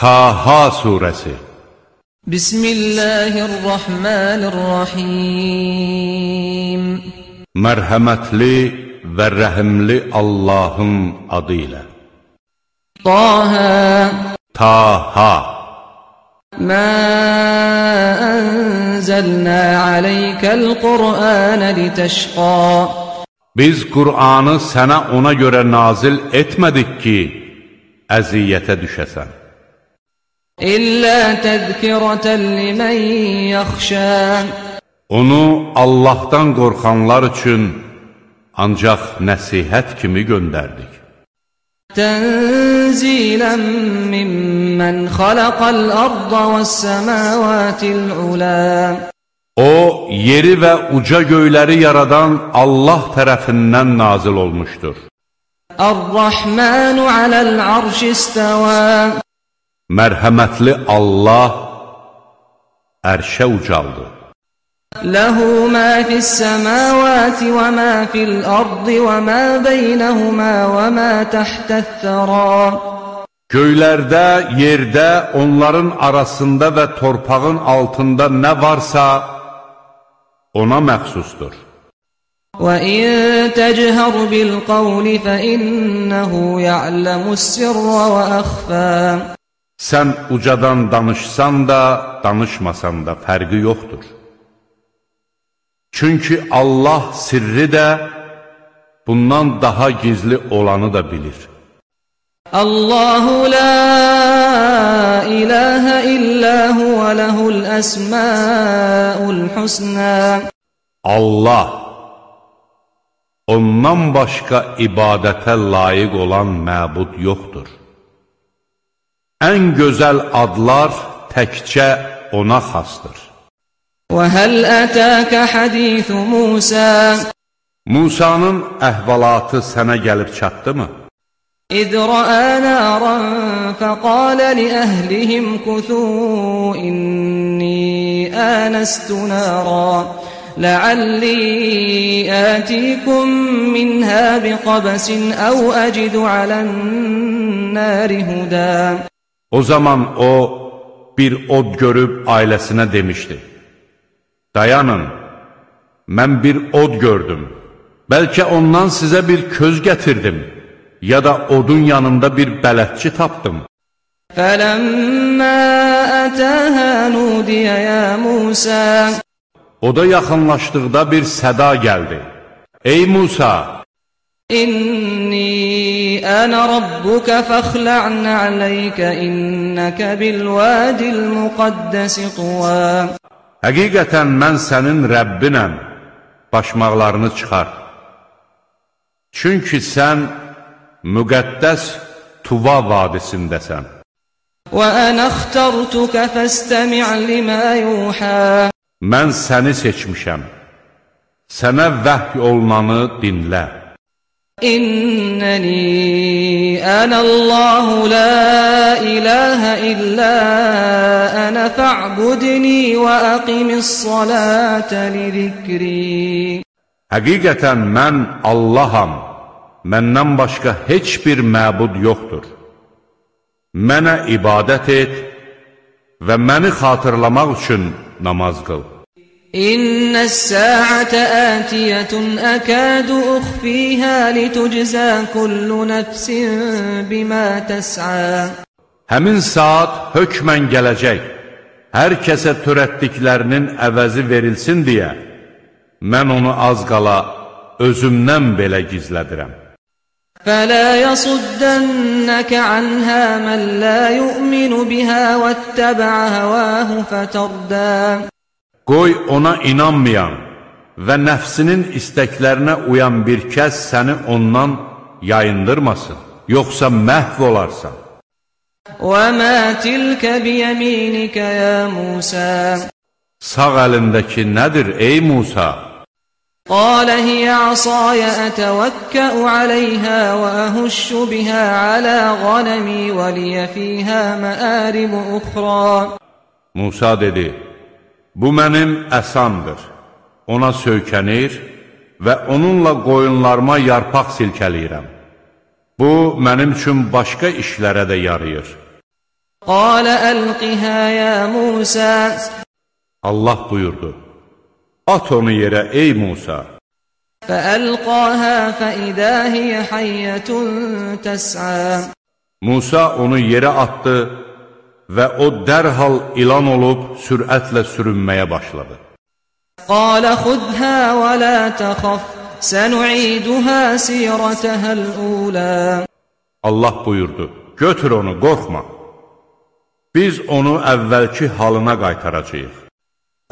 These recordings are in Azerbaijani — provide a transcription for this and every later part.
Taha Suresi. Bismillahirrahmanirrahim. Merhametli və rəhimli Allahın adı ilə. Taha. Taha. Mə ənzəlnə aləykəl Qur'anə litəşqa Biz Qur'anı sənə ona görə nazil etmədik ki, əziyyətə düşəsən. İllə təzkirətən limən yaxşə Onu Allahdan qorxanlar üçün ancaq nəsihət kimi göndərdik. Tənzilən mimmən xalaqal arda və səməvətil ulə O, yeri və uca göyləri yaradan Allah tərəfindən nazil olmuşdur. Ar-Rahmanu aləl arşistəvə Mərhəmətli Allah ərşə ucaldı. له ما في السماوات وما في الأرض وما بينهما وما تحت الثرى Göylərdə, yerdə, onların arasında və torpağın altında nə varsa, ona məxsusdur. وإن تجهر بالقول فإنه يعلم السر وأخفى Sən ucadan danışsan da, danışmasan da fərqi yoxdur. Çünki Allah sirri də, bundan daha gizli olanı da bilir. Allahu la ilahe illa huve lehul esmaul husna. Allah, ondan başqa ibadətə layiq olan məbud yoxdur. Ən gözəl adlar təkcə ona xasdır. وهل أتاك حديث موسى Musanın əhvalatı sənə gəlib çatdımı? إذ رأى نارا فقال لأهلهم كثوا إني آنست نارا لعلي آتيكم منها بقبس أو أجد على النار هدى O zaman o bir od görüb ailəsinə demişdi, Dayanın, mən bir od gördüm, bəlkə ondan sizə bir köz gətirdim, ya da odun yanında bir bələtçi tapdım. Fələmmə ətəhə nudiyə ya Musa Oda yaxınlaşdıqda bir səda gəldi. Ey Musa! İnni أنا ربك فاخلع عليك إنك بالوادي المقدس طوى həqiqətən mən sənin Rəbbinəm, başmaqlarını çıxart. Çünki sən müqəddəs Tuva vadisindəsən. وأنا اخترتك فاستمع لما يوحى Mən səni seçmişəm. Sənə vəhy olunanı dinlə. إنني أنا الله لا إله إلا أنا فاعبدني وأقم الصلاة لذكري Həqiqətən mən Allaham, məndən başqa heç bir məbud yoxdur. Mənə ibadət et və məni xatırlamaq üçün namaz qıl. إن الساعة آتية أكاد أخفيها لتجزى كل نفس بما تسعى Həmin saat hökmən gələcək. Hər kəsə törətdiklərinin əvəzi verilsin deyə, mən onu az qala özümdən belə gizlədirəm. فلا يصدنك عنها من لا يؤمن بها واتبع هواه فتردى Qoy ona inanmayan və nəfsinin istəklərinə uyan bir kəs səni ondan yayındırmasın, yoxsa məhv olarsan. وما تلك بيمينك يا موسى Sağ əlindəki nədir ey Musa? قال هي عصاي أتوكأ عليها وأهش بها على غنمي ولي فيها مآرب أخرى Musa dedi, Bu mənim əsamdır. Ona söykənir və onunla qoyunlarıma yarpaq silkələyirəm. Bu, mənim üçün başqa işlərə də yarayır. Qalə əlqihə ya Musa Allah buyurdu, At onu yerə, ey Musa! Fəəlqəhə fəidə hiyə hayyətun təsə Musa onu yerə atdı və o dərhal ilan olub sürətlə sürünməyə başladı. قال خذها ولا تخف سنعيدها سيرتها الأولى Allah buyurdu, götür onu, qorxma. Biz onu əvvəlki halına qaytaracağıq.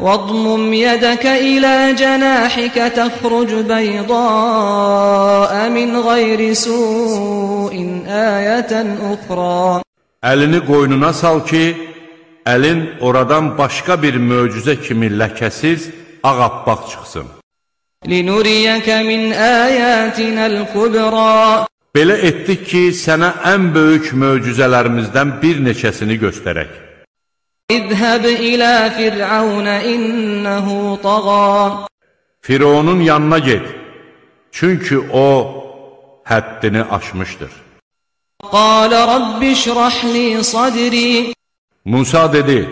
واضمم يدك إلى جناحك تخرج بيضاء من غير سوء آية أخرى Əlini qoynuna sal ki, əlin oradan başqa bir möcüzə kimi ləkəsiz, ağappaq çıxsın. Linuriyəkə min əyətinəl-kubra Belə etdik ki, sənə ən böyük möcüzələrimizdən bir neçəsini göstərək. İzhəb ilə Fir'aunə innəhu tağa Fironun yanına get, çünki o həddini aşmışdır. Qala rabbi şrah li sadri Musa dedi: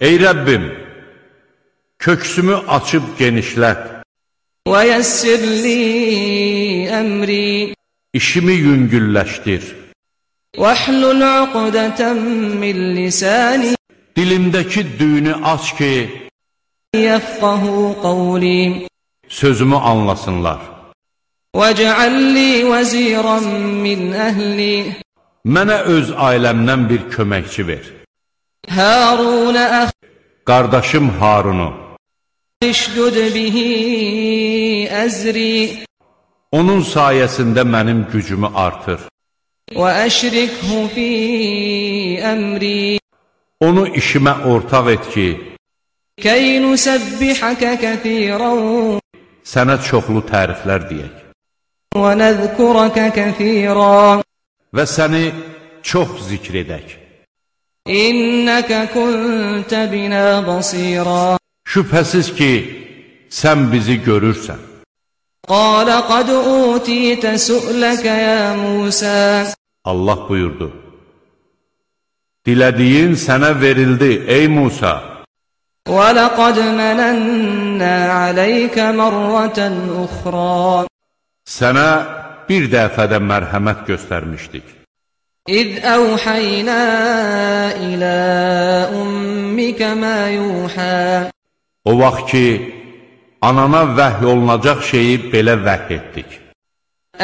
Ey Rəbbim, köksümü açıb genişlət. Və yəssir li əmri İşimi yüngülləşdir. Vəhlul uqdatan min lisani Dilimdəki düyünü aç ki, yəfqahu qawli Sözümü anlasınlar. واجعل لي وزيرا من أهلي Mənə öz ailəmdən bir köməkçi ver. هارون أخي Qardaşım Harunu, اشدد به أزري onun sayəsində mənim gücümü artır. وأشركه في أمري Onu işimə ortaq et ki, كي نسبحك كثيرا sənə çoxlu təriflər deyək ونذكرك كثيرا və səni çox zikr edək. إنك كنت بنا بصيرا Şübhəsiz ki, sən bizi görürsən. قال قد أوتيت سؤلك يا موسى Allah buyurdu. Dilədiyin sənə verildi, ey Musa. ولقد مننا عليك مرة أخرى Sənə bir dəfədə mərhəmət göstərmişdik. İz əvhəynə ilə ummikə mə yuhə O vaxt ki, anana vəhy olunacaq şeyi belə vəhy etdik.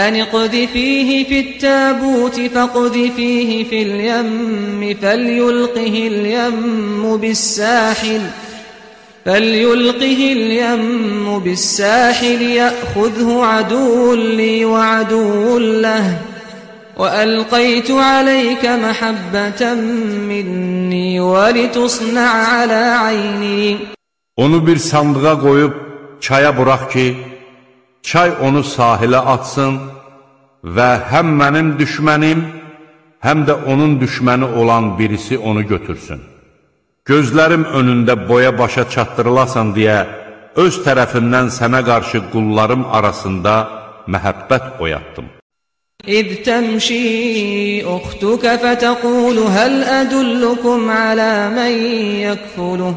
Əni qdifihi fittəbuti fəqdifihi fil yəmmi fəlyulqihil yəmmu bis-sahil فليلقه اليم بالساحل يأخذه عدو لي وعدو له وألقيت عليك محبة مني ولتصنع على عيني Onu bir sandığa qoyub çaya burax ki, çay onu sahilə atsın və həm mənim düşmənim, həm də onun düşməni olan birisi onu götürsün. Gözlərim önündə boya başa çatdırılasan deyə öz tərəfimdən sənə qarşı qullarım arasında məhəbbət oyatdım. إذ تمشي أختك فتقول هل أدلكم على من يكفله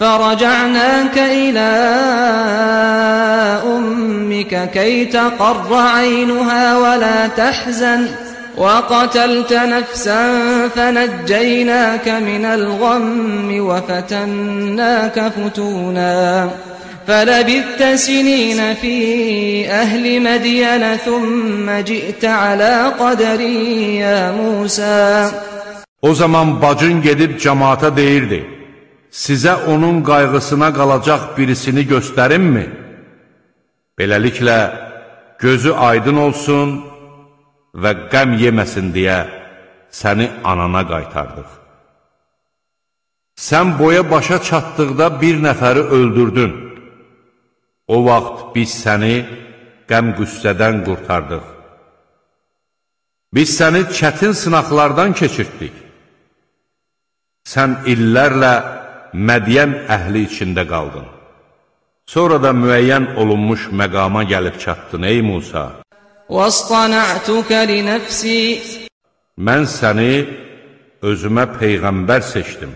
فرجعناك إلى أمك كي تقر عينها ولا تحزن وقتلت نفسا فنجيناك من الغم وفتناك فتونا فلبثت سنين في أهل مدين ثم جئت على قدر يا موسى O zaman bacın gedib cəmaata deyirdi, sizə onun qayğısına qalacaq birisini göstərimmi? Beləliklə, gözü aydın olsun və qəm yeməsin deyə səni anana qaytardıq. Sən boya başa çatdıqda bir nəfəri öldürdün. O vaxt biz səni qəm qüssədən qurtardıq. Biz səni çətin sınaqlardan keçirtdik. Sən illərlə Mədiyən əhli içində qaldın. Sonra da müəyyən olunmuş məqama gəlib çatdın, ey Musa. Mən səni özümə peyğəmbər seçdim.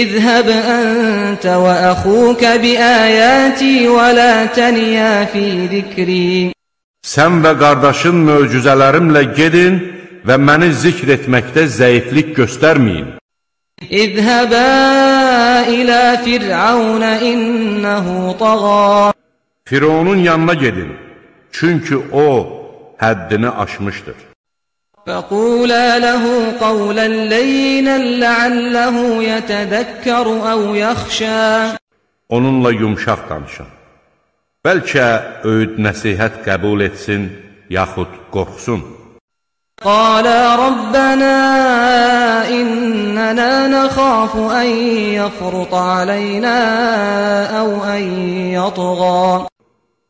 İzhəb əntə və əxukə bi əyəti və lə təniyə fi zikri. Sən və qardaşın möcüzələrimlə gedin və məni zikr etməkdə zəiflik göstərməyin. İzhəbə ilə Fir'aunə innəhu tağa. Fironun yanına gedin. çünki o həddini aşmışdır. فقولا له قولا لينا لعله يتذكر أو يخشى Onunla yumşaq danışın. Bəlkə öyüd nəsihət qəbul etsin, yaxud qorxsun. قالا ربنا إننا نخاف أن يفرط علينا أو أن يطغى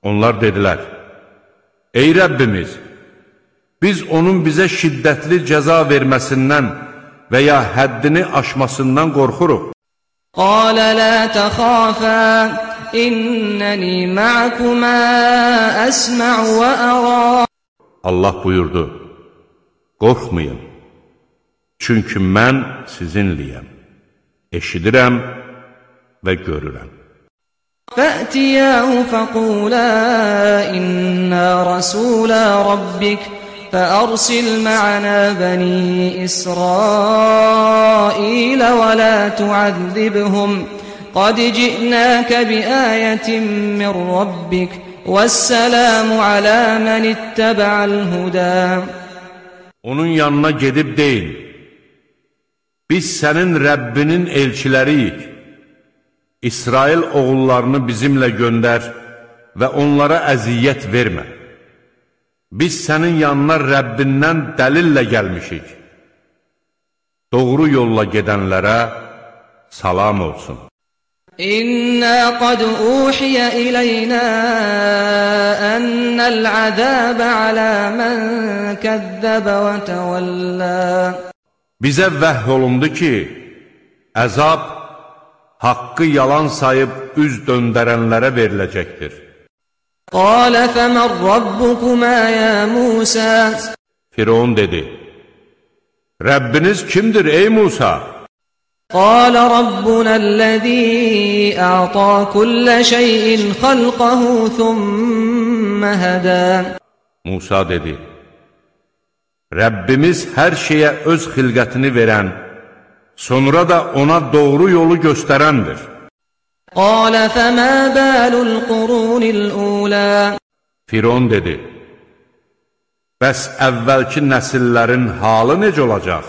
Onlar dedilər, Ey Rəbbimiz, biz onun bizə şiddətli cəza verməsindən və ya həddini aşmasından qorxuruq. Qalə la təxafə, innəni mə'kumə əsmə və ərə. Allah buyurdu, qorxmayın, çünki mən sizinliyəm, eşidirəm və görürəm. فأتياه فقولا إنا رسولا ربك فأرسل معنا بني إسرائيل ولا تعذبهم قد جئناك بآية من ربك والسلام على من اتبع الهدى Onun yanına gedib deyin, biz sənin Rəbbinin elçiləriyik. İsrail oğullarını bizimlə göndər və onlara əziyyət vermə. Biz sənin yanına Rəbbindən dəlillə gəlmişik. Doğru yolla gedənlərə salam olsun. İnna qad uhiya ilayna annal azab ala man kazzaba wa tawalla Bizə vəh olundu ki, əzab haqqı yalan sayıb üz döndərənlərə veriləcəkdir. Qalə fəmən rabbukumə ya Musa Firon dedi, Rəbbiniz kimdir ey Musa? Qalə rabbunəl-ləzî ə'tâ kullə şeyin xalqahu thummə hədə Musa dedi, Rəbbimiz hər şeyə öz xilqətini verən, sonra da ona doğru yolu göstərəndir. Qalə fəmə bəlul qurunil ulə Firon dedi, Bəs əvvəlki nəsillərin halı necə olacaq?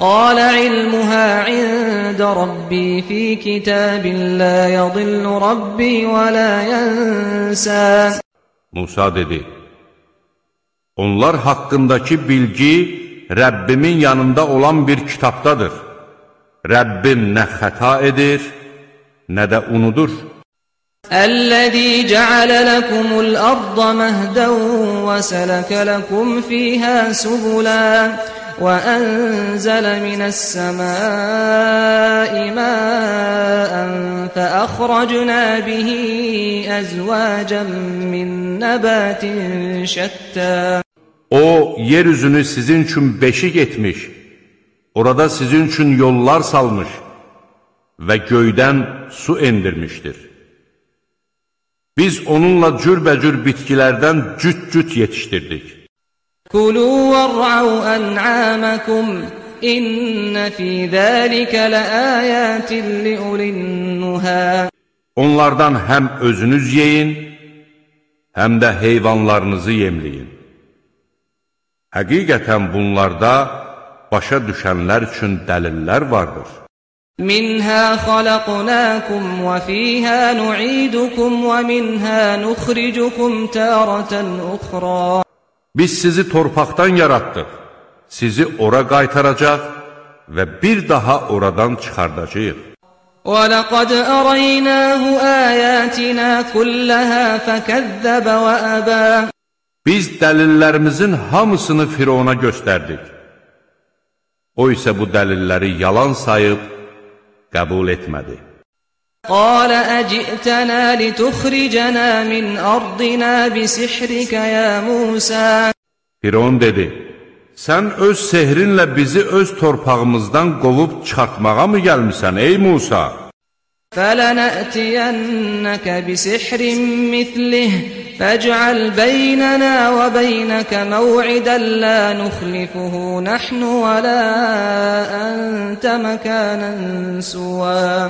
Qalə ilmuhə ində Rabbi fi kitabin la yadillu Rabbi və la yənsə Musa dedi, Onlar haqqındakı bilgi Rəbbimin yanında olan bir kitabdadır. Rəbbim nə xəta edir, nə də unudur. Əl-ləzi cəalə ləkumul ərdə məhdən və sələkə ləkum fiyhə subulən və ənzələ minəs-səmai məən fəəxrəcnə bihi əzvəcən min nəbətin şəttə. O, yeryüzünü sizin üçün beşik etmiş. orada sizin üçün yollar salmış və göydən su endirmişdir. Biz onunla cürbəcür bitkilərdən cüt-cüt yetişdirdik. Kulu vər'au en'amakum inna fi zalika laayatin liulinnuha Onlardan həm özünüz yeyin, həm də heyvanlarınızı yemləyin. Həqiqətən bunlarda başa düşənlər üçün dəlillər vardır. منها خلقناكم وفيها نعيدكم ومنها نخرجكم تارة أخرى Biz sizi torpaqdan yaratdıq, sizi ora qaytaracaq və bir daha oradan çıxardacaq. ولقد أريناه آياتنا كلها فكذب وأبى Biz dəlillərimizin hamısını Firona göstərdik. O isə bu dəlilləri yalan sayıb qəbul etmədi. Qalə əcə'tənə lituxricənə min ardinə bisihrikə ya Musə Firon dedi, sən öz sehrinlə bizi öz torpağımızdan qovub çıxartmağa mı gəlmisən, ey Musa? Fələnətiyənnəkə bisihrin mitlih فاجعل بيننا وبينك موعدا لا نخلفه نحن ولا أنت مكانا سوى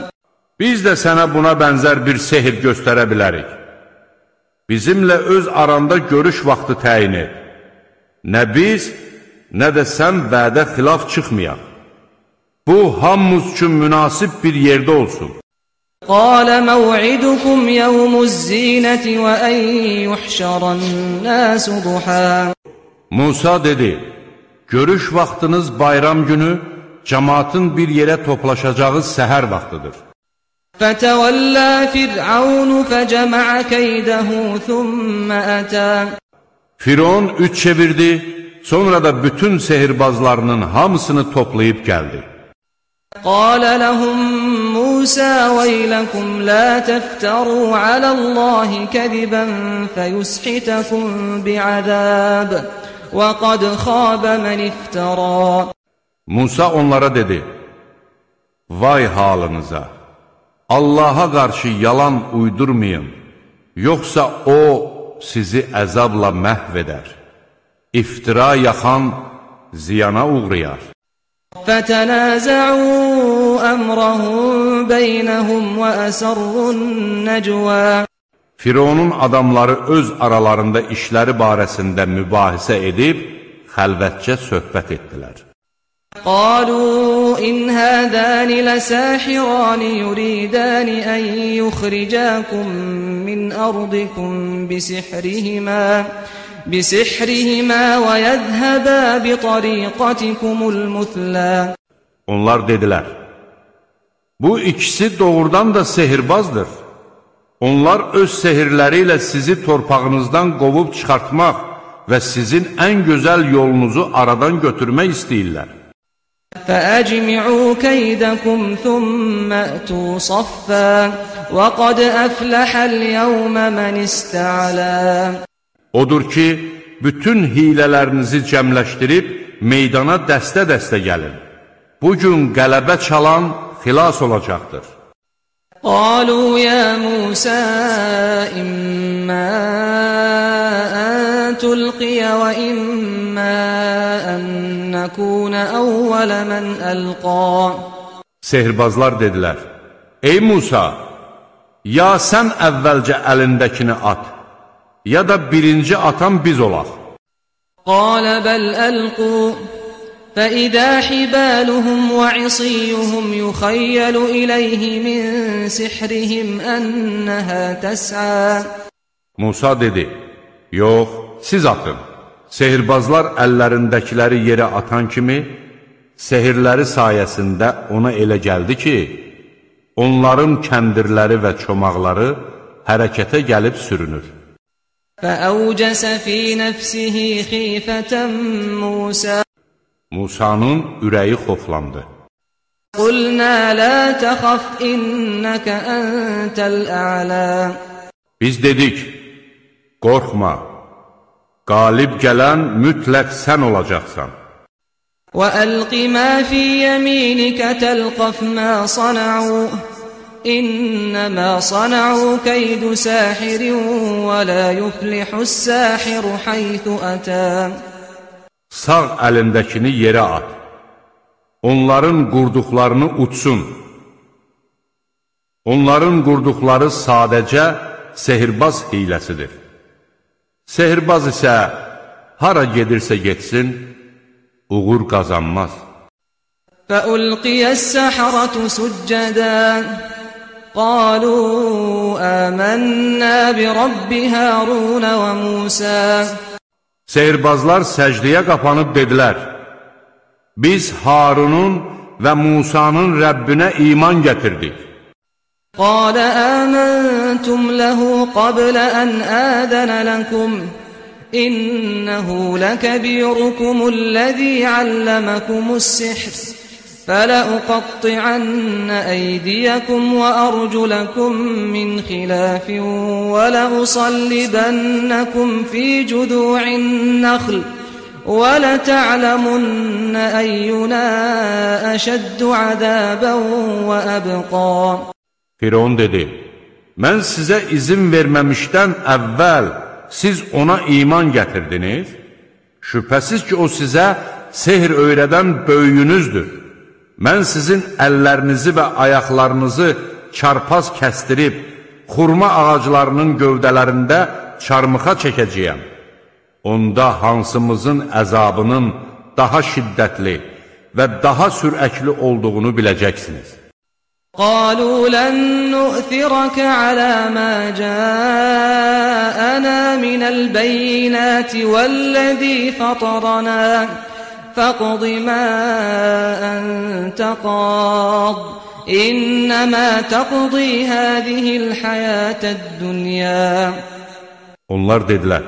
Biz də sənə buna bənzər bir sehr göstərə bilərik. Bizimlə öz aranda görüş vaxtı təyin et. Nə biz, nə də sən vədə xilaf çıxmayaq. Bu, hamımız üçün münasib bir yerdə olsun. قال موعدكم يوم الزينة وأن يحشر الناس ضحى Musa dedi, görüş vaxtınız bayram günü, cəmatın bir yerə toplaşacağı səhər vaxtıdır. فتولى فرعون فجمع كيده ثم أتى Firon üç çevirdi, sonra da bütün sehirbazlarının hamısını toplayıb gəldi. قال لهم موسى ويلكم لا تفتروا على الله كذبا فيسحتكم بعذاب وقد خاب من افترى Musa onlara dedi, Vay halınıza! Allaha qarşı yalan uydurmayın, yoxsa O sizi əzabla məhv edər. İftira yaxan ziyana uğrayar. فتنازعوا أمرهم بينهم وأسروا النجوى Fironun adamları öz aralarında işləri barəsində mübahisə edib, xəlvətcə söhbət etdilər. قالوا إن هذان لساحران يريدان أن يخرجاكم من أرضكم بسحرهما بسحرهما ويذهبا بطريقتكم المثلى Onlar dedilər, bu ikisi doğrudan da sehirbazdır. Onlar öz sehirləri ilə sizi torpağınızdan qovub çıxartmaq və sizin ən gözəl yolunuzu aradan götürmək istəyirlər. فأجمعوا كيدكم ثم أتوا صفا وقد أفلح اليوم من استعلى Odur ki, bütün hilələrinizi cəmləşdirib meydana dəstə-dəstə gəlin. Bugün qələbə çalan xilas olacaqdır. Qalu ya Musa imma an tulqiya və imma an nakuna awwala man alqa Sehrbazlar dedilər: Ey Musa, ya sən əvvəlcə əlindəkini at, ya da birinci atan biz olaq. Qalə bəl əlqu فإذا حبالهم وعصيهم يخيل إليه من سحرهم أنها تسعى Musa dedi, yox, siz atın. Sehirbazlar əllərindəkiləri yerə atan kimi, sehirləri sayəsində ona elə gəldi ki, onların kəndirləri və çomaqları hərəkətə gəlib sürünür. فأوجس في نفسه خيفة موسى Musanın ürəyi xoflandı. قلنا لا تخف إنك أنت الأعلى Biz dedik, qorxma, qalib gələn mütləq sən olacaqsan. وألق ما في يمينك تلقف ما صنعوا إنما صنعوا كيد ساحر ولا يفلح الساحر حيث أتى Sağ əlindəkini yerə at. Onların qurduqlarını utsun. Onların qurduqları sadəcə sehirbaz hiləsidir. Sehirbaz isə hara gedirsə getsin, uğur qazanmaz. فألقي السحرة سجدا قالوا آمنا برب هارون وموسى Seyirbazlar səcdəyə qapanıb dedilər, Biz Harunun və Musanın Rəbbinə iman gətirdik. Qalə əməntum ləhu qablə ən ədənə ləkum, İnnəhu ləkəbirukumul ləzi əlləməkumus sihr. فلأقطعن أيديكم وأرجلكم من خلاف ولأصلبنكم في جذوع النخل ولتعلمن أينا أشد عذابا وأبقى Firon dedi, mən sizə izin verməmişdən əvvəl siz ona iman gətirdiniz? Şübhəsiz ki, o sizə sehr öyrədən böyüyünüzdür. Mən sizin əllərinizi və ayaqlarınızı çarpaz kəstirib, xurma ağaclarının gövdələrində çarmıxa çəkəcəyəm. Onda hansımızın əzabının daha şiddətli və daha sürəkli olduğunu biləcəksiniz. قالوا لن نؤثرك على ما جاءنا من البينات والذي فطرنا فاقض ما أنت قاض إنما تقضي هذه الحياة الدنيا Onlar dedilər,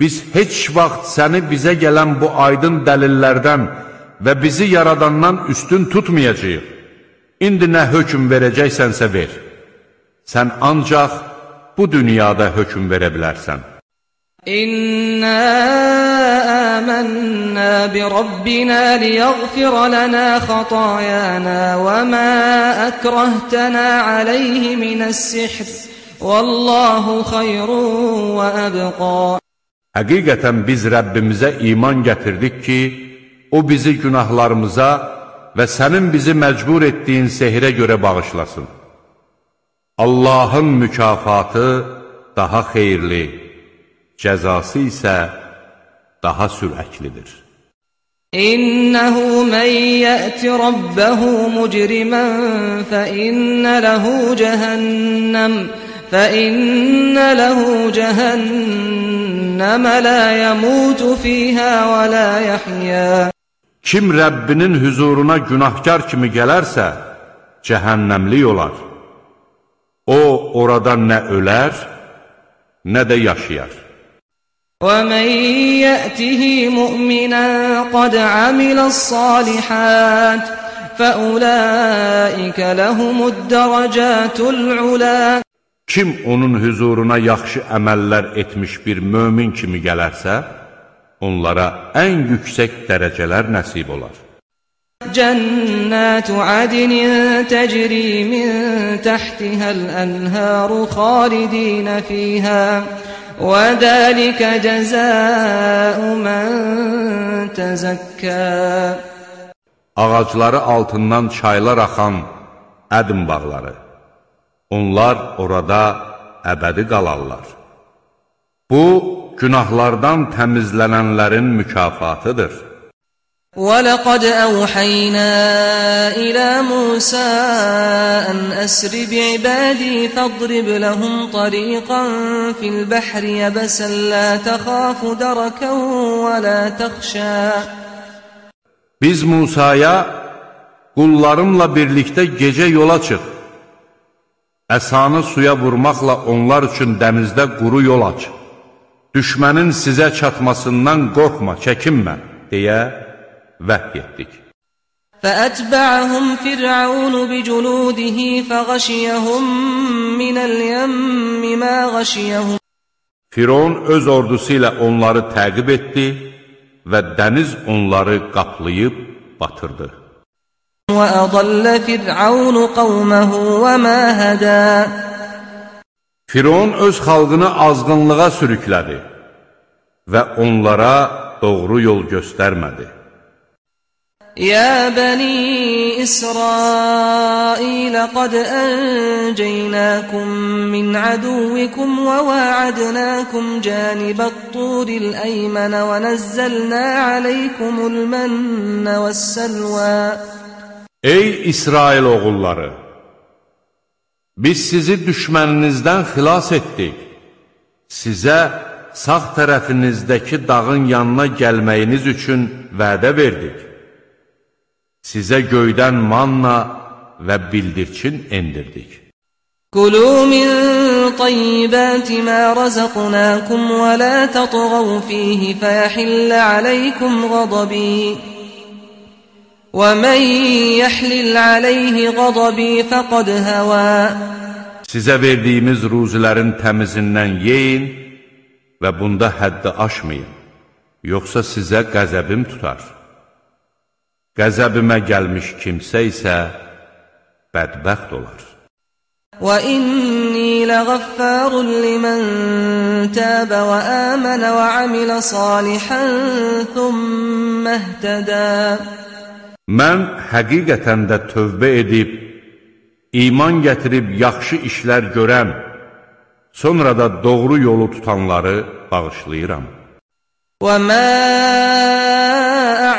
biz heç vaxt səni bizə gələn bu aydın dəlillərdən və bizi yaradandan üstün tutmayacaq. İndi nə hökm verəcəksənsə ver. Sən ancaq bu dünyada hökm verə bilərsən. إنا آمنا بربنا ليغفر لنا خطايانا وما أكرهتنا عليه من السحر والله خير وأبقى Həqiqətən biz Rəbbimizə iman gətirdik ki, O bizi günahlarımıza və sənin bizi məcbur etdiyin sehirə görə bağışlasın. Allahın mükafatı daha xeyirli, cəzası isə daha sürəklidir. İnnehu men yati rabbahu mujriman fa inna lahu jahannam fa inna lahu jahannam la yamutu fiha wa la yahya Kim Rəbbinin huzuruna günahkar kimi gələrsə cəhənnəmlik olar. O oradan nə ölər, nə də yaşayar. ومن يأته مؤمنا قد عمل الصالحات فأولئك لهم الدرجات العلا Kim onun hüzuruna yaxşı əməllər etmiş bir mömin kimi gələrsə, onlara ən yüksək dərəcələr nəsib olar. جنات عدن تجري من تحتها الأنهار خالدين فيها وذلك جزاء من تزكى Ağacları altından çaylar axan ədm bağları. Onlar orada əbədi qalarlar. Bu, günahlardan təmizlənənlərin mükafatıdır. ولقد أوحينا إلى موسى أن أسر بعبادي فاضرب لهم طريقا في البحر يبسا لا تخاف دركا ولا تخشى Biz Musaya, qullarımla birlikdə gecə yola çıx. Əsanı suya vurmaqla onlar üçün dənizdə quru yol aç. Düşmənin sizə çatmasından qorxma, çəkinmə, deyə vəhy etdik. فأتبعهم فرعون بجنوده فغشيهم من اليم ما غشيهم Firon öz ordusu ilə onları təqib etdi və dəniz onları qaplayıb batırdı. وأضل فرعون قومه وما هدى Firon öz xalqını azğınlığa sürüklədi və onlara doğru yol göstərmədi. يا بني إسرائيل قد أنجيناكم من عدوكم وواعدناكم جانب الطور الأيمن ونزلنا عليكم المن والسلوى Ey İsrail oğulları! Biz sizi düşməninizdən xilas etdik. Sizə sağ tərəfinizdəki dağın yanına gəlməyiniz üçün vədə verdik. Sizə göydən manna və bildirçin endirdik. كلوا من طيبات ما رزقناكم ولا تطغوا فيه فيحل عليكم غضبي ومن يحلل عليه غضبي فقد هوى Sizə verdiyimiz ruzilərin təmizindən yeyin və bunda həddi aşmayın. yoxsa sizə qəzəbim tutar. Qəzəbimə gəlmiş kimsə isə bədbəxt olar. وَإِنِّي لَغَفَّارٌ لِمَن تَابَ وَآمَنَ وَعَمِلَ صَالِحًا ثُمَّ اهْتَدَى Mən həqiqətən də tövbə edib, iman gətirib yaxşı işlər görən, sonra da doğru yolu tutanları bağışlayıram. وَمَا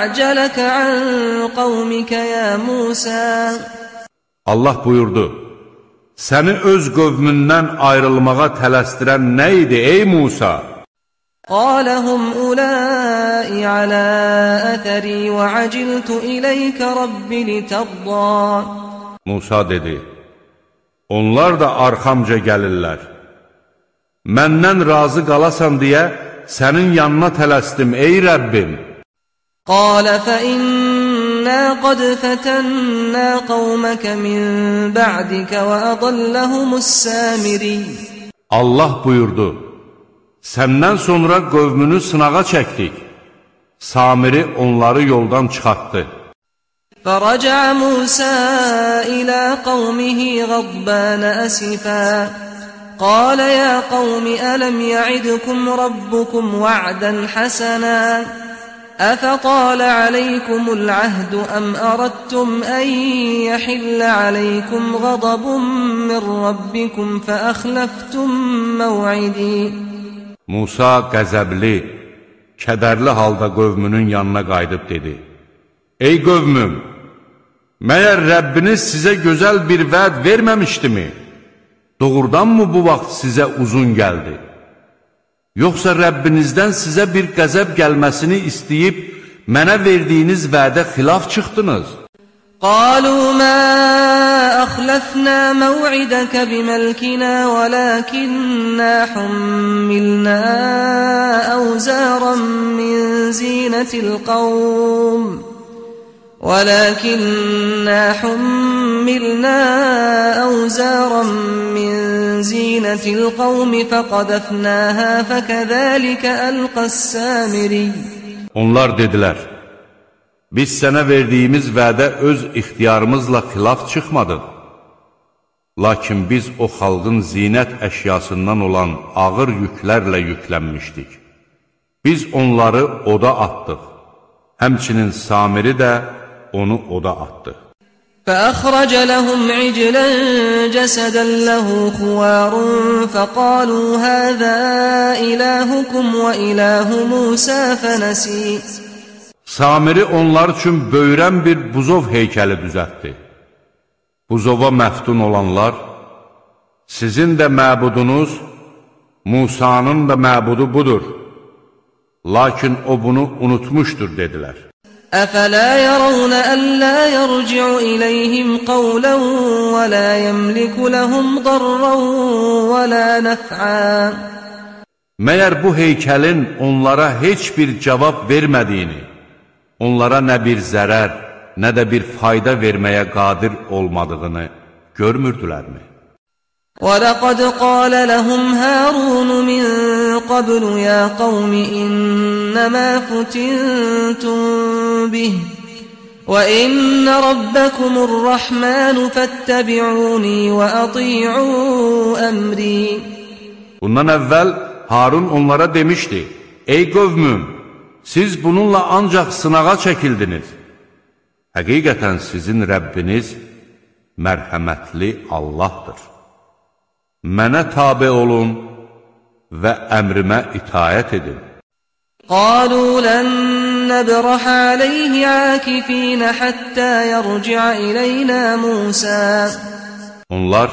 أَعْجَلَكَ عَنْ قَوْمِكَ يَا مُوسَى Allah buyurdu, səni öz qövmündən ayrılmağa tələsdirən nə idi ey Musa? قال هم أولئي على أثري وعجلت إليك رب لترضى Musa dedi, onlar da arxamca gəlirlər. Məndən razı qalasan deyə sənin yanına tələsdim ey Rəbbim. قال فإنا قد فتنا قومك من بعدك وأضلهم السامري Allah buyurdu, səndən sonra qövmünü sınağa çəkdik. Samiri onları yoldan çıxartdı. فرجع موسى إلى قومه غضبان أسفا قال يا قوم ألم يعدكم ربكم وعدا حسنا أفطال عليكم العهد أم أردتم أن يحل عليكم غضب من ربكم فأخلفتم موعدي Musa qəzəbli, kədərli halda qövmünün yanına qayıdıb dedi, Ey qövmüm, məyər Rəbbiniz sizə gözəl bir vəd verməmişdimi? Doğrudanmı bu vaxt sizə uzun gəldi? Yoxsa Rəbbinizdən sizə bir qəzəb gəlməsini istəyib, mənə verdiyiniz vədə xilaf çıxdınız? قالوا ما أخلفنا موعدك بملكنا ولكننا حملنا أوزارا من زينة القوم ولكننا حملنا أوزارا من زينة القوم فقذفناها فكذلك ألقى السامري Onlar dedilər, biz sənə verdiyimiz vədə öz ixtiyarımızla xilaf çıxmadıq. Lakin biz o xalqın zinət əşyasından olan ağır yüklərlə yüklənmişdik. Biz onları oda attıq. Həmçinin Samiri də onu oda attı. فأخرج لهم عجلا جسدا له خوار فقالوا هذا إلهكم وإله موسى فنسي Samiri onlar üçün böyrən bir buzov heykəli düzəltdi. Buzova məftun olanlar, sizin də məbudunuz, Musanın da məbudu budur. Lakin o bunu unutmuşdur, dedilər. أفلا يرون ألا يرجع إليهم قولا ولا يملك لهم ضرا ولا نفعا Məyər bu heykəlin onlara heç bir cavab vermədiyini, onlara nə bir zərər, nə də bir fayda verməyə qadir olmadığını görmürdülərmi? ولقد قال لهم هارون من قبل يا قوم إنما فتنتم به وإن ربكم الرحمن فاتبعوني وأطيعوا أمري Bundan əvvəl Harun onlara demişdi, Ey qövmüm, siz bununla ancaq sınağa çəkildiniz. Həqiqətən sizin Rəbbiniz mərhəmətli Allahdır. Mənə tabi olun və əmrimə itayət edin. Qalu lən nəbrəh aleyhi akifinə həttə yərciə ileynə Musa. Onlar,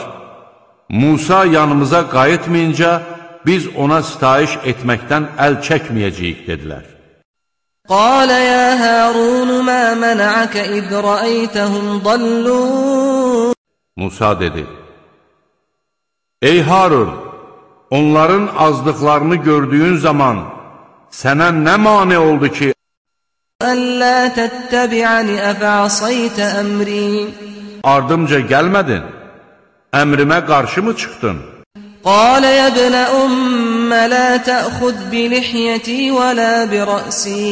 Musa yanımıza qayıtmayınca, biz ona sitayiş etməkdən əl çəkməyəcəyik, dedilər. Qalə ya Harun, mə mənəəkə idrəytəhum dallun. Musa dedi, Ey Harun, onların azlıqlarını gördüyün zaman sənə nə mane oldu ki, Əllə təttəbi'əni əfəasaytə əmri Ardımca gəlmədin, əmrimə qarşı mı çıxdın? Qalə yəbnə ümmə lə təxud bi lihyəti və lə bi rəsi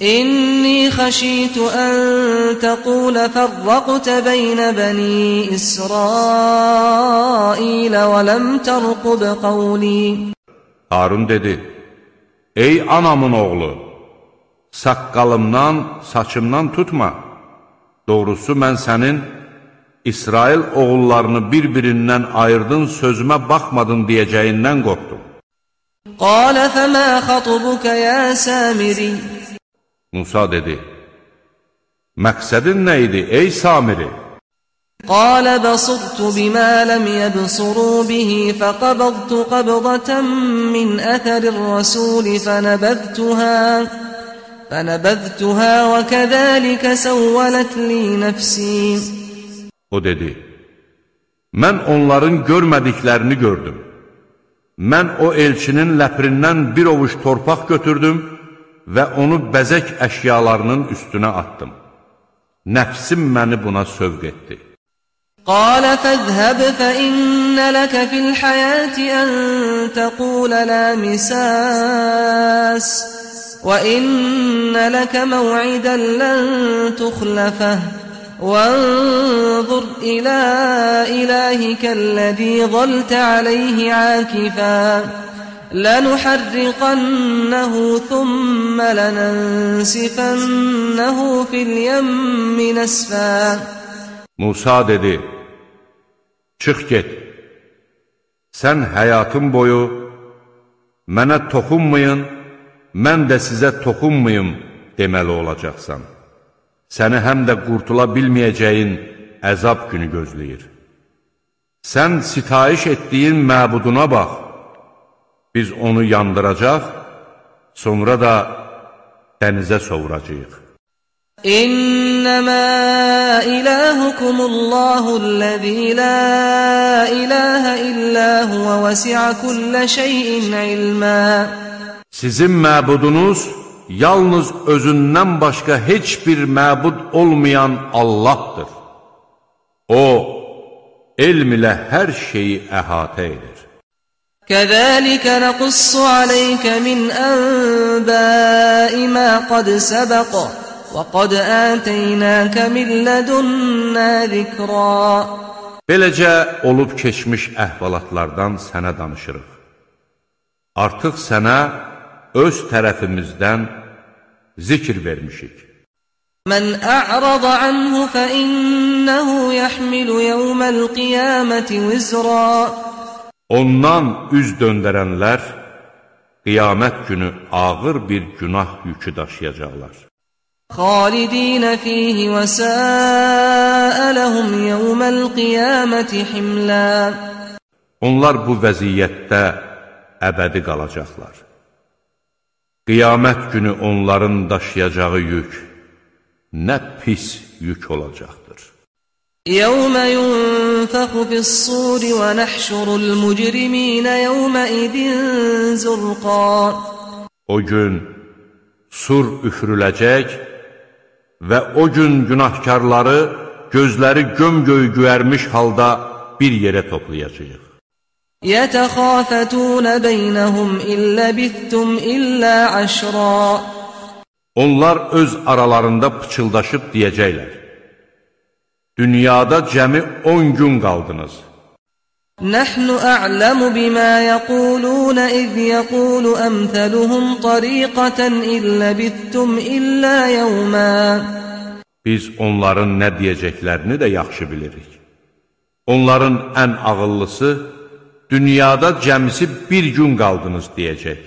İnni haşitu en tekule ferrakte beyne beni İsrail ve lem terkub kavli. Harun dedi, Ey anamın oğlu, saqqalımdan, saçımdan tutma. Doğrusu mən sənin İsrail oğullarını bir-birindən ayırdın, sözümə baxmadın deyəcəyindən qorxdum. Qalə fəmə xatubuka ya Samiri Musa dedi, Məqsədin nə idi, ey Samiri? Qalə bəsurtu bimə ləm yəbsuru bihi fəqəbəztu qəbdətən min əthərir rəsuli fənəbəztuhə fənəbəztuhə və kəzəlikə səvvələt li nəfsi. O dedi, mən onların görmədiklərini gördüm. Mən o elçinin ləprindən bir ovuş torpaq götürdüm və onu bəzək əşyalarının üstünə atdım. Nəfsim məni buna sövq etdi. Qalə fəzhəb fə innə ləkə fil həyəti ən təqulə lə misəs və innə ləkə məv'idən lən tuxləfəh وانظر إلى إلهك الذي ظلت عليه عاكفاً لنحرقنه ثم لننسفنه في اليم نسفا Musa dedi, Çıx get, sən həyatın boyu mənə toxunmayın, mən də sizə toxunmayım deməli olacaqsan. Səni həm də qurtula bilməyəcəyin əzab günü gözləyir. Sən sitayiş etdiyin məbuduna bax, Biz onu yandıracaq, sonra da dənizə sovuracağıq. İnnemə ilahukumullahu-llezî la ilahe illâ huve vesi'a kulle şeyin ilmâ. Sizin məbudunuz yalnız özündən başqa heç bir məbud olmayan Allahdır. O, elm ilə hər şeyi əhatə edir. كذلك نقص عليك من أنباء ما قد سبق وقد آتيناك من لدنا ذكرا Beləcə olub keçmiş əhvalatlardan sənə danışırıq. Artıq sənə öz tərəfimizdən zikr vermişik. من أعرض عنه فإنه يحمل يوم القيامة وزرا Ondan üz döndərənlər qiyamət günü ağır bir günah yükü daşıyacaqlar. Xalidinə fihi və səələhum yevməl qiyaməti himlə Onlar bu vəziyyətdə əbədi qalacaqlar. Qiyamət günü onların daşıyacağı yük nə pis yük olacaq. يوم ينفخ في الصور ونحشر المجرمين يومئذ زرقا O gün sur üfürüləcək və o gün günahkarları gözləri gömgöy güərmiş halda bir yerə toplayacağıq. Yətəxafətun beynəhum illə bittum illə əşra Onlar öz aralarında pıçıldaşıb deyəcəklər. Dünyada cəmi 10 gün qaldınız. Nəhnu a'lamu bima yaqulun iz yaqulu amsaluhum tariqatan illa bittum illa yawma. Biz onların nə deyəcəklərini də yaxşı bilirik. Onların ən ağıllısı dünyada cəmisi bir gün qaldınız deyəcək.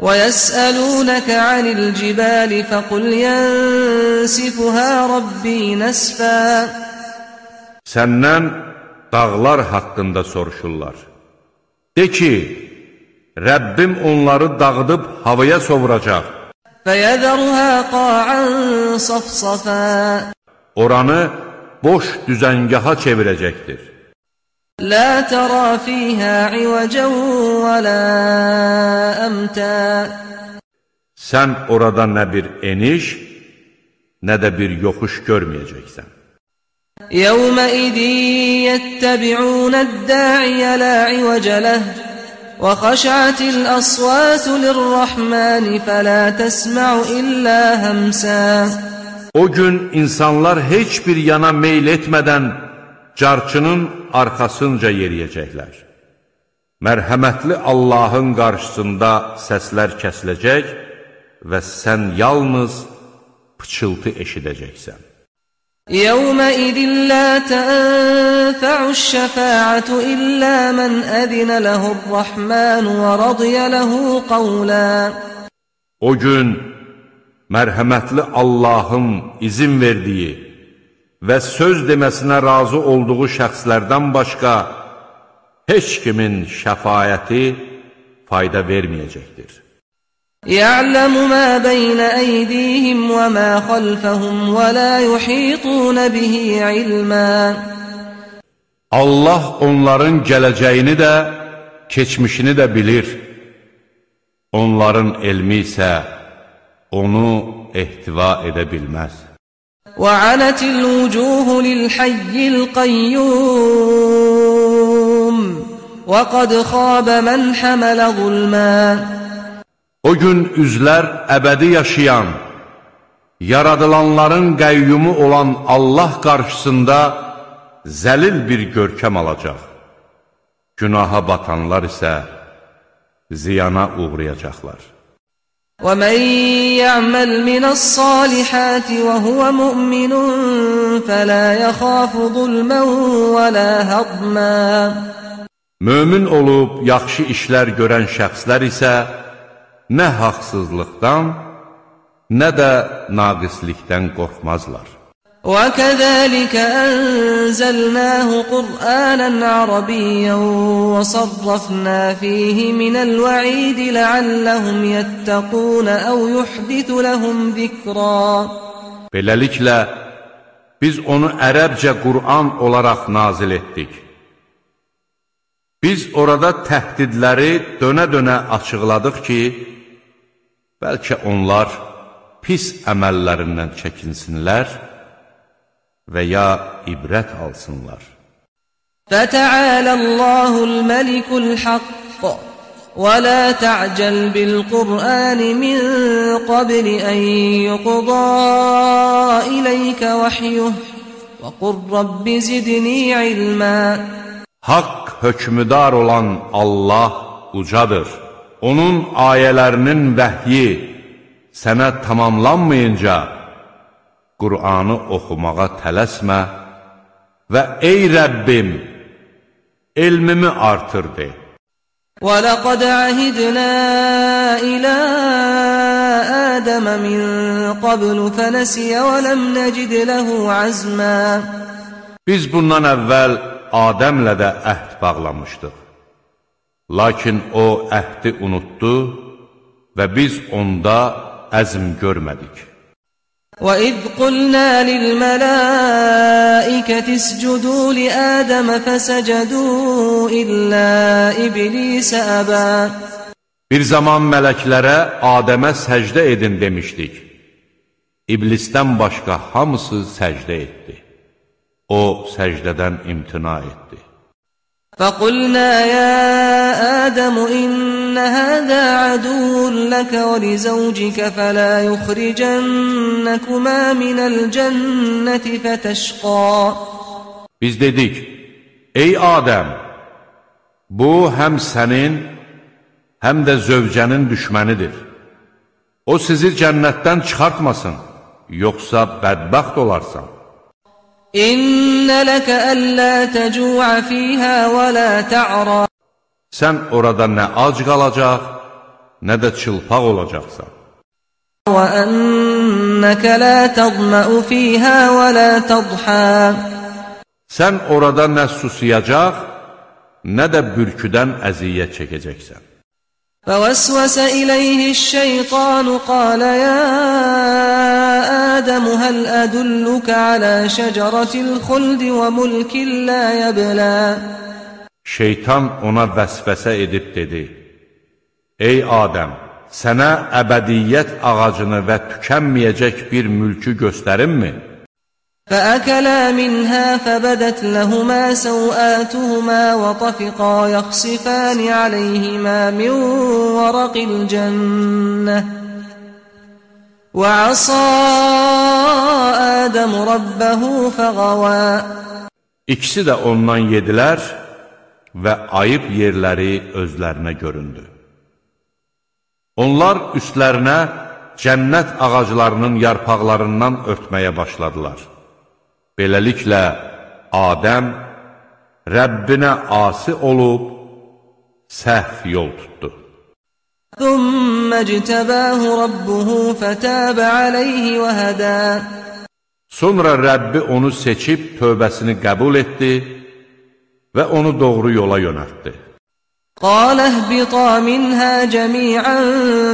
ويسألونك عن الجبال فقل ينسفها ربي نسفا Səndən dağlar haqqında soruşurlar. De ki, Rəbbim onları dağıdıb havaya sovuracaq. فيذرها قاعا صفصفا Oranı boş düzəngaha çevirəcəkdir. لا ترى فيها عوجا ولا أمتا Sən orada nə bir eniş, nə də bir yoxuş görməyəcəksən. يومئذ يتبعون الداعي لا عوج له وخشعت الأصوات للرحمن فلا تسمع إلا همسا O gün insanlar heç bir yana meyl etmədən carçının arxasınca yeriyəcəklər. Mərhəmətli Allahın qarşısında səslər kəsiləcək və sən yalnız pıçıltı eşidəcəksən. يومئذ لا تنفع الشفاعة إلا من أذن له الرحمن ورضي له قولا O gün mərhəmətli Allahın izin verdiyi və söz deməsinə razı olduğu şəxslərdən başqa heç kimin şəfayəti fayda verməyəcəkdir. Ya'lamu ma bayna aydihim wa ma khalfahum wa la yuhitun bihi ilma Allah onların gələcəyini də, keçmişini də bilir. Onların elmi isə onu ehtiva edə bilməz. وعنت الوجوه للحي القيوم وقد خاب من حمل ظلما O gün üzlər əbədi yaşayan, yaradılanların qəyyumu olan Allah qarşısında zəlil bir görkəm alacaq. Günaha batanlar isə ziyana uğrayacaqlar. ومن يعمل من الصالحات وهو مؤمن فلا يخاف ظلما ولا هضما Mömin olub yaxşı işlər görən şəxslər isə nə haqsızlıqdan, nə də naqislikdən qorxmazlar. وكذلك أنزلناه قرآنا عربيا وصرفنا فيه من الوعيد لعلهم يتقون أو يحدث لهم ذكرا Beləliklə, biz onu ərəbcə Qur'an olaraq nazil etdik. Biz orada təhdidləri dönə-dönə açıqladıq ki, bəlkə onlar pis əməllərindən çəkinsinlər və ya ibrət alsınlar. فتعالى الله الملك الحق ولا تعجل بالقرآن من قبل أن يقضى إليك وحيه وقل رب زدني علما Haqq hökmüdar olan Allah ucadır. Onun ayələrinin vəhyi sənə tamamlanmayınca Qur'anı oxumağa tələsmə və ey Rəbbim, elmimi artır de. ولقد عهدنا إلى آدم من قبل فنسي ولم نجد له عزما Biz bundan əvvəl Adəmlə də əhd bağlamışdıq. Lakin o əhdi unutdu və biz onda əzm görmədik. وإذ قلنا للملائكة اسجدوا لآدم فسجدوا إلا إبليس أبى Bir zaman mələklərə Adəmə səcdə edin demişdik. İblisdən başqa hamısı səcdə etdi. O səcdədən imtina etdi. فقلنا يا آدم إن هذا عدو لك ولزوجك فلا يخرجنكما من الجنة فتشقى Biz dedik, ey Adəm, bu həm sənin, həm də zövcənin düşmənidir. O sizi cənnətdən çıxartmasın, yoxsa bədbəxt olarsan. İnne leke əllə təcua fīhə və lə ta'ra Sən orada nə ac qalacaq, nə də çılpaq olacaqsan. Və ənnəkə lə tədməu fīhə və lə tədhə Sən orada nə susuyacaq, nə də bürküdən əziyyət çəkəcəksən. Fəvəsvəsə iləyhiş şeytanu qalə yə آدم هل أدلك على شجرة الخلد وملك لا يبلى؟ Şeytan ona vəsvəsə edib dedi, Ey Adəm, sənə əbədiyyət ağacını və tükənməyəcək bir mülkü göstərimmi? فأكلا منها فبدت لهما سوآتهما وطفقا يخصفان عليهما من ورق الجنة. وعصى آدم ربه فغوى İkisi də ondan yedilər və ayıb yerləri özlərinə göründü. Onlar üstlərinə cənnət ağaclarının yarpaqlarından örtməyə başladılar. Beləliklə, Adəm Rəbbinə asi olub, səhv yol tutdu. ثم اجتباه ربه فتاب عليه وهدى Sonra Rəbbi onu seçib tövbəsini qəbul etdi və onu doğru yola yönəltdi. قال اهبطا منها جميعا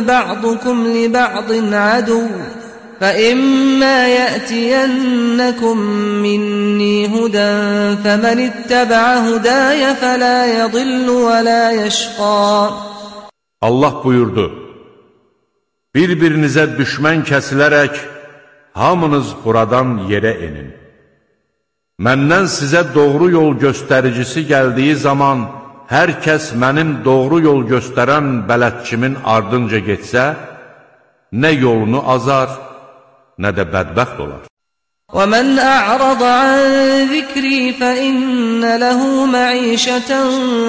بعضكم لبعض عدو فإما يأتينكم مني هدى فمن اتبع هداي فلا يضل ولا يشقى Allah buyurdu, Bir-birinizə düşmən kəsilərək, hamınız buradan yerə enin. Məndən sizə doğru yol göstəricisi gəldiyi zaman, hər kəs mənim doğru yol göstərən bələdçimin ardınca getsə, nə yolunu azar, nə də bədbəxt olar. ومن أعرض عن ذكري فإن له معيشة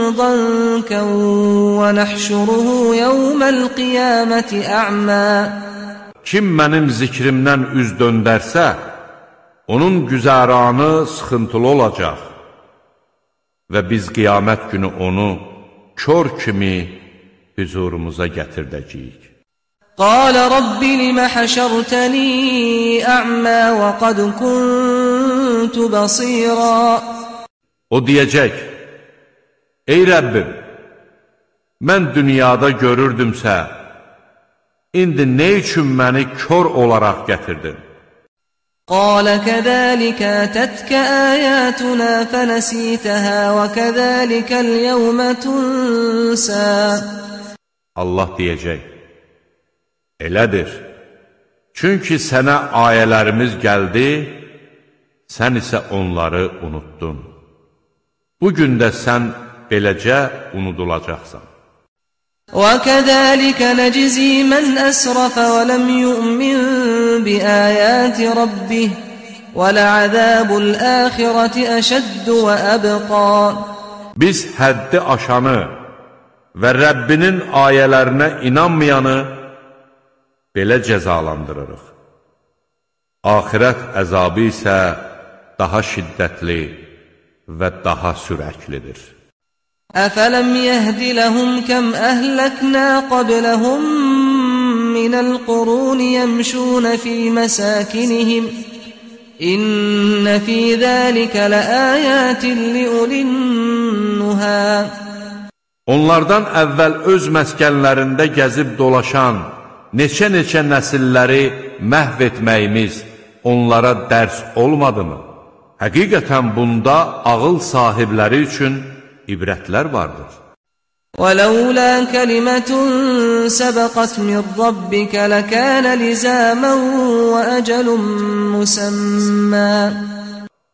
ضنكا ونحشره يوم القيامة أعمى Kim mənim zikrimdən üz döndərsə, onun güzəranı sıxıntılı olacaq və biz qiyamət günü onu kör kimi hüzurumuza gətirdəcəyik. قال رب لم حشرتني أعمى وقد كنت بصيرا O deyəcək, Ey Rəbbim, mən dünyada görürdümsə, indi nə üçün məni kör olaraq gətirdin? قال كذلك أتتك آياتنا فنسيتها وكذلك اليوم تنسى Allah deyəcək, Elədir, çünki sənə ayələrimiz gəldi, sən isə onları unuttun. Bugün də sən beləcə unudulacaqsan. وكذلك نجزي من أسرف ولم يؤمن بآيات ربه ولعذاب الآخرة أشد وأبقى Biz həddi aşanı və Rəbbinin ayələrinə inanmayanı belə cəzalandırırıq. Axirət əzabı isə daha şiddətli və daha sürəklidir. Əfələm yəhdi ləhum kəm əhləknə qabləhum minəl qurun yəmşunə fi məsəkinihim İnnə fi zəlikə ləəyətin liulinnuhə Onlardan əvvəl öz məskənlərində gəzib dolaşan neçə-neçə nəsilləri məhv etməyimiz onlara dərs olmadımı? Həqiqətən bunda ağıl sahibləri üçün ibrətlər vardır. ولولا كلمة سبقت من ربك لكان لزاما وأجل مسمى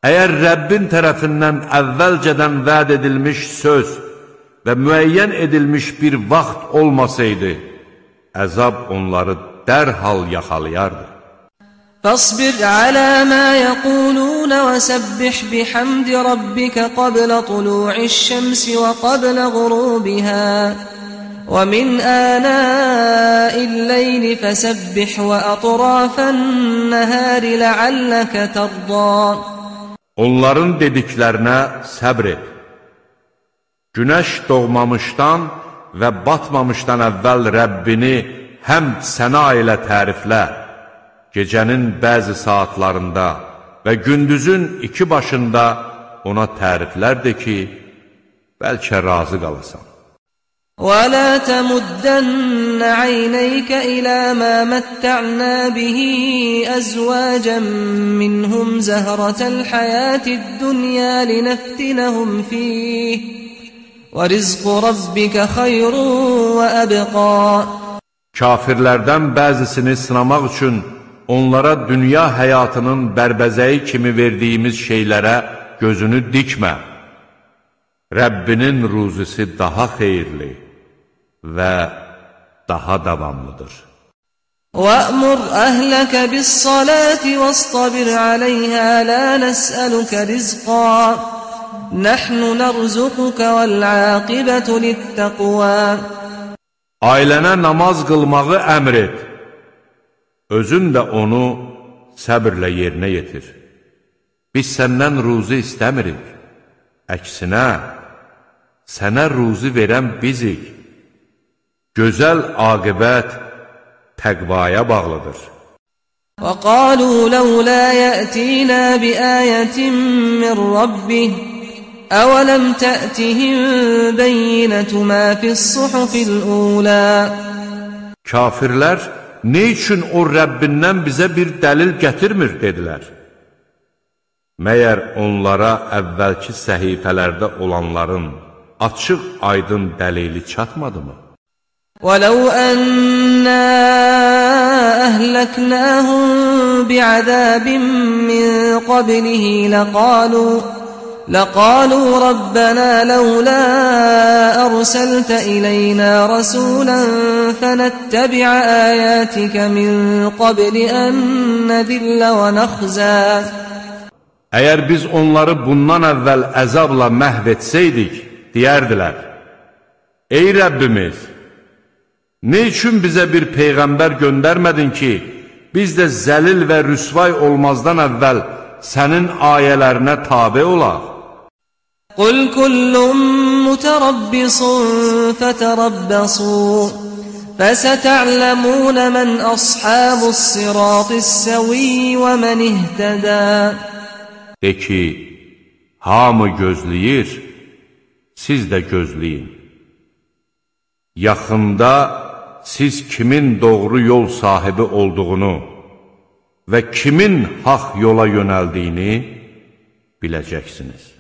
Əgər Rəbbin tərəfindən əvvəlcədən vəd edilmiş söz və müəyyən edilmiş bir vaxt olmasaydı, əzab onları dərhal yaxalayardı. فاصبر على ما يقولون وسبح بحمد ربك قبل طلوع الشمس وقبل غروبها ومن آناء الليل فسبح وأطراف النهار لعلك ترضى Onların dediklərinə səbr et. Günəş doğmamışdan və batmamışdan əvvəl Rəbbini həmd sənə ilə təriflə, gecənin bəzi saatlarında və gündüzün iki başında ona təriflər de ki, bəlkə razı qalasan. ولا تمدن عينيك إلى ما متعنا به أزواجا منهم زهرة الحياة الدنيا لنفتنهم فيه ورزق ربك خير وأبقى Kafirlərdən bəzisini sınamaq üçün onlara dünya həyatının bərbəzəyi kimi verdiyimiz şeylərə gözünü dikmə. Rəbbinin ruzisi daha xeyirli və daha davamlıdır. وأمر أهلك بالصلاة واصطبر عليها لا نسألك رزقا نحن نرزقك والعاقبة للتقوى Ailənə namaz qılmağı əmr et. Özün də onu səbirlə yerinə yetir. Biz səndən ruzi istəmirik. Əksinə, sənə ruzi verən bizik. Gözəl aqibət təqvaya bağlıdır. وقالوا لولا يأتينا بآية من ربه أولم تأتهم بينة ما في الصحف الأولى Kafirlər, nə üçün o Rəbbindən bizə bir dəlil gətirmir, dedilər. Məyər onlara əvvəlki səhifələrdə olanların açıq aydın dəlili çatmadımı? ولو أنا أهلكناهم بعذاب من قبله لقالوا لقالوا ربنا لولا أرسلت إلينا رسولا فنتبع آياتك من قبل أن نذل ونخزى Əgər biz onları bundan əvvəl əzabla məhv etsəydik, deyərdilər, Ey Rəbbimiz, nə üçün bizə bir Peyğəmbər göndərmədin ki, biz də zəlil və rüsvay olmazdan əvvəl sənin ayələrinə tabi olaq? قل كل متربص فتربصوا فستعلمون من أصحاب الصراط السوي ومن اهتدى De ki, hamı gözləyir, siz də gözləyin. Yaxında siz kimin doğru yol sahibi olduğunu və kimin haq yola yönəldiyini biləcəksiniz.